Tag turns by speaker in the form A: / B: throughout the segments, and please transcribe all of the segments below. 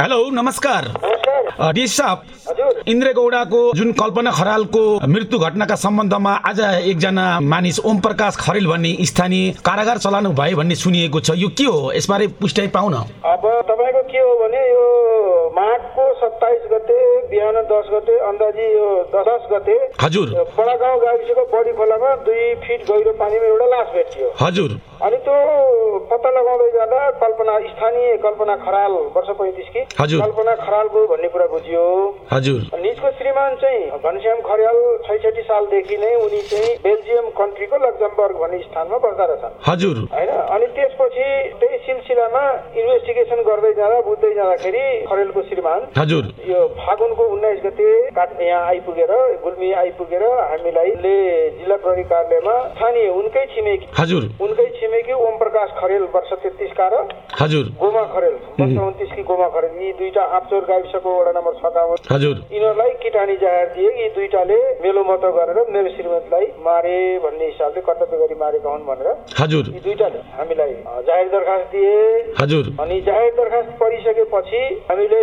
A: Hello नमस्कार। DS साहब इन्द्र गौडाको जुन कल्पना खरालको मृत्यु घटनाका सम्बन्धमा आज एकजना मानिस ओम प्रकाश खरेल भन्ने स्थानीय कारागार चलाउनु भयो भन्ने सुनिएको छ। यो के हो? यसबारे पुष्टि पाउन।
B: अब तपाईँको के हो भने यो माघको सत्ताइस गते बिहान दस गते अन्दाजी यो दस गते
A: हजुर।
B: यो बडागाउँ गाविसको बडी खोलामा दुई फिट गहिरो पानीमा एउटा लास भेटियो।
A: हजुर।
B: अनि त्यो पत्ता लगाउँदै जाँदा कल्पना स्थानीय कल्पना खराल वर्ष पैँतिसकी
A: हजुर।
B: कल्पना खरालको भन्ने कुरा बुझियो।
A: हजुर।
B: निजको श्रीमान चाहिँ घनश्याम खरियाल छैसठी सालदेखि नै उनी चाहिँ बेल्जियम कन्ट्रीको लक्जमबर्ग भन्ने स्थानमा बस्दा रहेछन्।
A: हजुर।
B: होइन? अनि त्यसपछि त्यही सिलसिलामा इन्भेस्टिगेसन गर्दै जाँदा बुझ्दै जाँदाखेरि खरेलको श्रीमान।
A: हजुर।
B: यो फागुनको उन्नाइस गते यहाँ आइपुगेर गुल्मी आइपुगेर हामीलाई ले जिल्ला प्रहरी कार्यालयमा स्थानीय उनकै छिमेकी
A: हजुर।
B: उनकै छिमेकी ओम प्रकाश खरेल वर्ष तेत्तिसका र
A: हजुर।
B: गोमा खरेल। वर्ष उन्तिसकी गोमा खरेल। यी दुईटा आपचोर गाविसको वडा नम्बर सतावन।
A: हजुर।
B: यिनीहरूलाई किटानी जाहेर दिए। यी दुईटाले मेलोमत गरेर मेरो श्रीमतीलाई मारे भन्ने हिसाबले कर्तव्य गरी मारेका हुन् भनेर।
A: हजुर।
B: यी दुईटाले हामीलाई जाहेर दरखास्त दिए।
A: हजुर।
B: अनि जाहेर दरखास्त परिसकेपछि हामीले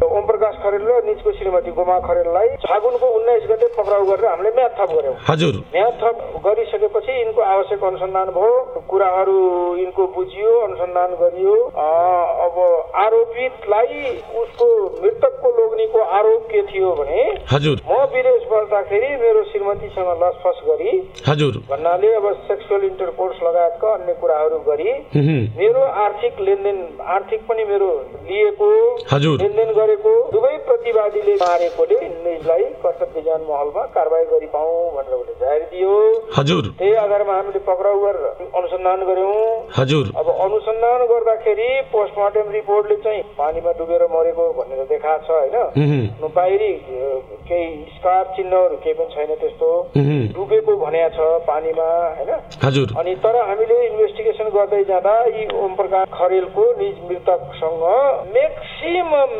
B: ओम प्रकाश खरेल र निजको श्रीमती गोमा खरेललाई फागुनको उन्नाइस गते पक्राउ गरेर हामीले म्याद थप गऱ्यौँ
A: हजुर।
B: म्याद थप गरिसकेपछि यिनको आवश्यक अनुसन्धान भयो। कुराहरू यिनको बुझियो अनुसन्धान गरियो। अब आरोपितलाई उसको मृतकको लोग्नेको आरोप के थियो भने
A: हजुर।
B: म विदेश बस्दाखेरि मेरो श्रीमतीसँग लसफस गरी
A: हजुर।
B: भन्नाले अब सेक्सुअल इन्टरकोर्स लगायतका अन्य कुराहरू गरी मेरो आर्थिक लेनदेन आर्थिक पनि मेरो लिएको लेनदेन गरेको दुवै प्रतिवादीले मारेकोले निजलाई कर्तव्य ज्ञान महलमा कारवाही गरी पाऊ भनेर उसले जाहेर दियो।
A: हजुर।
B: त्यही आधारमा हामीले पक्राउ गरेर अनुसन्धान गर्यौं
A: हजुर।
B: अब अनुसन्धान गर्दाखेरि पोस्टमार्टम रिपोर्टले चाहिँ पानीमा डुबेर मरेको भनेर देखाएको छ होइन? बाहिरी केही स्कार चिन्हहरू केही पनि छैन त्यस्तो। डुबेको भन्या छ पानीमा होइन?
A: हजुर।
B: अनि तर हामीले इन्भेस्टिगेसन गर्दै जाँदा यी ओम प्रकाश खरेलको निज मृतकसँग म्याक्सिमम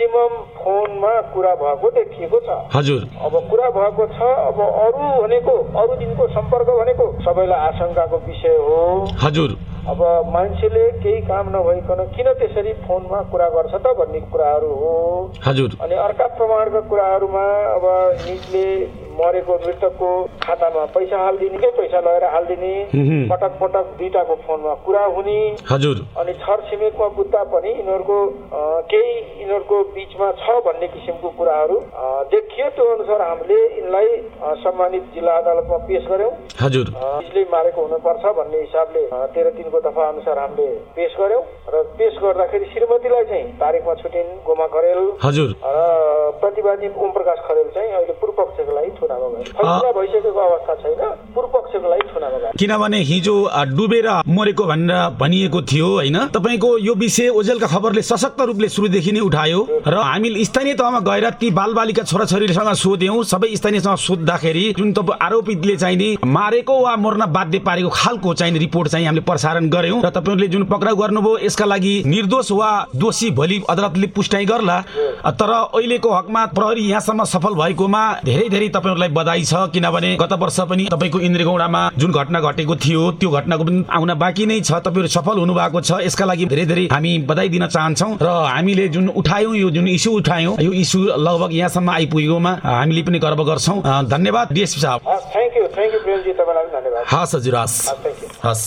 B: म्याक्सिमम फोनमा कुरा भएको देखिएको छ।
A: हजुर।
B: अब कुरा भएको छ अब अरू भनेको अरू दिनको सम्पर्क भनेको सबैलाई आशंकाको विषय हो।
A: हजुर।
B: अब मान्छेले केही काम नभइकन किन त्यसरी फोनमा कुरा गर्छ त भन्ने कुराहरू हो।
A: हजुर।
B: अनि अर्का प्रमाणका कुराहरूमा अब निजले मरेको मृतकको खातामा पैसा हालिदिने के पैसा लगेर हालिदिने पटक पटक दुईटाको फोनमा कुरा हुने।
A: हजुर।
B: अनि छर छिमेकमा बुझ्दा पनि यिनीहरूको केही यिनीहरूको बिचमा छ भन्ने किसिमको कुराहरू देखियो। त्यो अनुसार हामीले यिनलाई सम्मानित जिल्ला अदालतमा पेश गर्यौं
A: हजुर।
B: यसले मारेको हुनुपर्छ भन्ने हिसाबले तेह्र तिनको दफा अनुसार हामीले पेश गर्यौं र पेश गर्दाखेरि श्रीमतीलाई चाहिँ तारिकमा छुटिन् गोमा खरेल
A: हजुर।
B: र प्रतिवादी ओम प्रकाश खरेल चाहिँ अहिले पूर्व पक्षको लागि थुनामा गए फैसला भइसकेको अवस्था छैन। पूर्व पक्षको लागि थुनामा गए
A: किनभने हिजो डुबेर मरेको भनेर भनिएको थियो होइन? तपाईँको यो विषय ओजेलका खबरले सशक्त रूपले सुरुदेखि नै उठायो र हामीले स्थानीय तहमा गएर ती बालबालिका छोराछोरीसँग सोध्यौँ। सबै स्थानीयसँग सोद्धाखेरि जुन तपाईँ आरोपितले चाहिँ नि मारेको वा मर्न बाध्य पारेको खालको चाहिँ रिपोर्ट चाहिँ हामीले प्रसारण गर्यौँ र तपाईँहरूले जुन पक्राउ गर्नुभयो यसका लागि निर्दोष वा दोषी भोलि अदालतले पुष्टाइ गर्ला। तर अहिलेको हकमा प्रहरी यहाँसम्म सफल भएकोमा धेरै धेरै तपाईँहरूलाई बधाई छ किनभने गत वर्ष पनि तपाईँको इन्द्रगौडामा जुन घटना घटेको थियो त्यो घटनाको पनि आउन बाँकी नै छ तपाईँहरू सफल हुनु भएको छ यसका लागि धेरै धेरै हामी बधाई दिन चाहन्छौँ र हामीले जुन उठायौँ यो जुन इस्यु उठायौँ यो इस्यु लगभग यहाँसम्म आइपुगेकोमा हामीले पनि गर्व गर्छौँ। धन्यवाद डिएसपी साहब।
B: हस्
A: हजुर हस्। हस्।